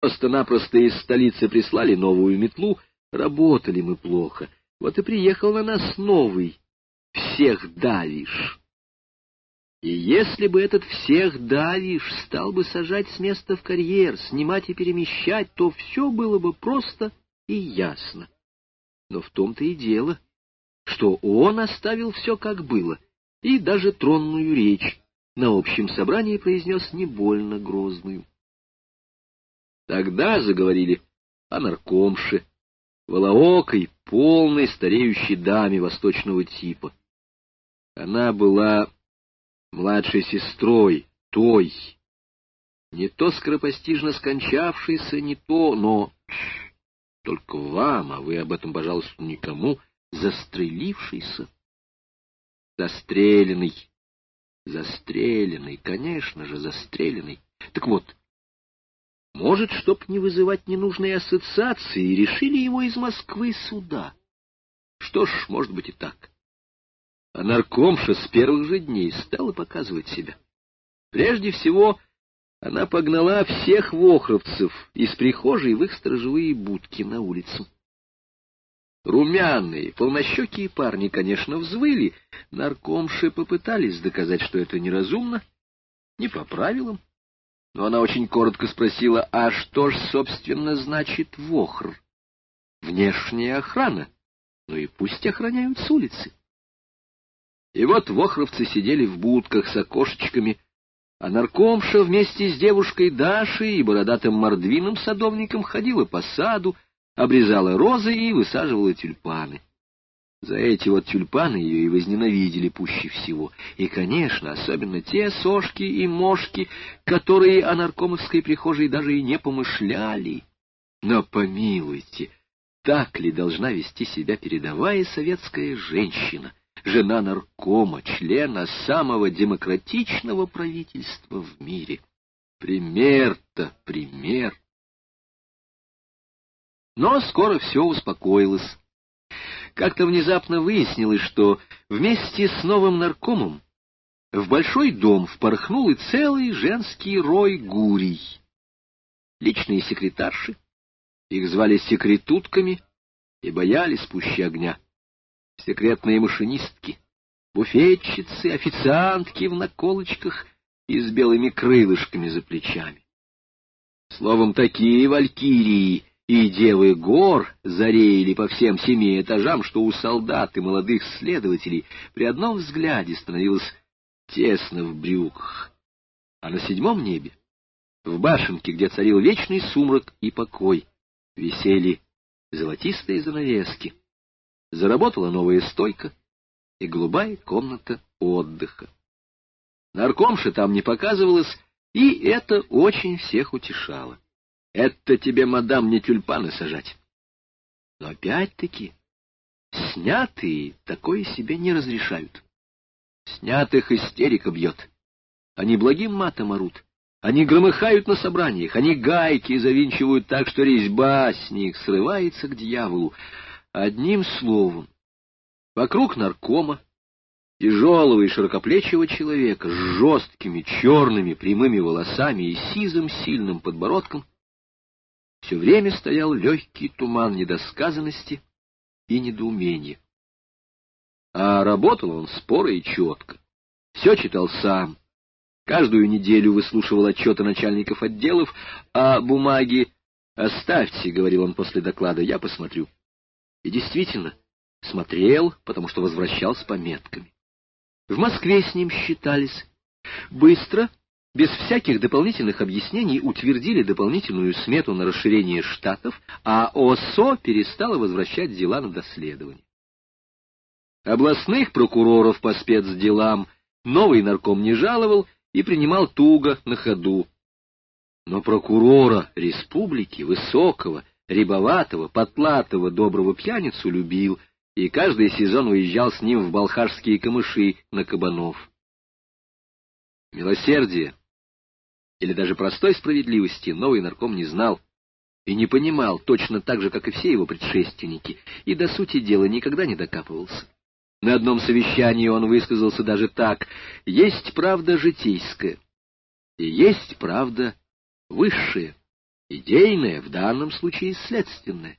Просто-напросто из столицы прислали новую метлу, работали мы плохо. Вот и приехал на нас новый. Всех давишь. И если бы этот всех давишь стал бы сажать с места в карьер, снимать и перемещать, то все было бы просто и ясно. Но в том-то и дело, что он оставил все как было, и даже тронную речь на общем собрании произнес не больно грозную. Тогда заговорили о наркомше, волоокой, полной стареющей даме восточного типа. Она была младшей сестрой той, не то скоропостижно скончавшейся, не то, но только вам, а вы об этом, пожалуйста, никому, застрелившийся. Застреленный, застреленный, конечно же, застреленный. Так вот, может, чтоб не вызывать ненужные ассоциации, решили его из Москвы сюда. Что ж, может быть и так. А наркомша с первых же дней стала показывать себя. Прежде всего, она погнала всех вохровцев из прихожей в их сторожевые будки на улицу. Румяные, полнощекие парни, конечно, взвыли. Наркомши попытались доказать, что это неразумно, не по правилам. Но она очень коротко спросила, а что ж, собственно, значит вохр? Внешняя охрана. Ну и пусть охраняют с улицы. И вот вохровцы сидели в будках с окошечками, а наркомша вместе с девушкой Дашей и бородатым мордвиным садовником ходила по саду, обрезала розы и высаживала тюльпаны. За эти вот тюльпаны ее и возненавидели пуще всего. И, конечно, особенно те сошки и мошки, которые о наркомовской прихожей даже и не помышляли. Но помилуйте, так ли должна вести себя передовая советская женщина, жена наркома, члена самого демократичного правительства в мире? Пример-то, пример. Но скоро все успокоилось. Как-то внезапно выяснилось, что вместе с новым наркомом в большой дом впорхнул и целый женский рой гурий. Личные секретарши, их звали секретутками и боялись пуще огня. Секретные машинистки, буфетчицы, официантки в наколочках и с белыми крылышками за плечами. Словом, такие валькирии и девы гор зареяли по всем семи этажам, что у солдат и молодых следователей при одном взгляде становилось тесно в брюках. А на седьмом небе, в башенке, где царил вечный сумрак и покой, висели золотистые занавески. Заработала новая стойка и голубая комната отдыха. Наркомша там не показывалась, и это очень всех утешало. Это тебе, мадам, не тюльпаны сажать. Но опять-таки, снятые такое себе не разрешают. Снятых истерика бьет. Они благим матом орут. Они громыхают на собраниях, они гайки завинчивают так, что резьба с них срывается к дьяволу. Одним словом, вокруг наркома, тяжелого и широкоплечего человека с жесткими черными прямыми волосами и сизым сильным подбородком, все время стоял легкий туман недосказанности и недоумения. А работал он споро и четко. Все читал сам. Каждую неделю выслушивал отчеты начальников отделов, а бумаги «Оставьте», — говорил он после доклада, — «я посмотрю». И действительно, смотрел, потому что возвращал с пометками. В Москве с ним считались. Быстро без всяких дополнительных объяснений утвердили дополнительную смету на расширение штатов, а ОСО перестала возвращать дела на доследование. Областных прокуроров по спецделам новый нарком не жаловал и принимал туго на ходу. Но прокурора республики, высокого, рябоватого, потлатого, доброго пьяницу любил, и каждый сезон уезжал с ним в балхашские камыши на кабанов. Милосердие или даже простой справедливости новый нарком не знал и не понимал точно так же, как и все его предшественники, и до сути дела никогда не докапывался. На одном совещании он высказался даже так «Есть правда житейская, и есть правда высшая». идейное, в данном случае следственное.